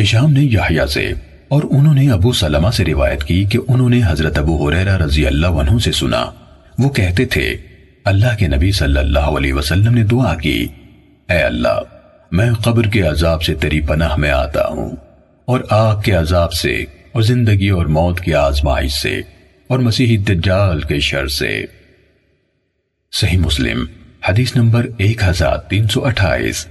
ہشام نے یحییٰ سے اور انہوں نے ابو سلمہ سے روایت کی کہ انہوں نے حضرت ابو حریرہ رضی اللہ عنہ سے سنا۔ وہ کہتے تھے، اللہ کے نبی صلی اللہ علیہ وسلم نے دعا کی، اے اللہ، میں قبر کے عذاب سے تیری پناہ میں آتا ہوں اور آگ کے عذاب سے اور زندگی اور موت کی آزمائش سے اور مسیحی دجال کے شر سے۔ صحیح مسلم، حدیث نمبر ایک ہزار تین سو اٹھائیس۔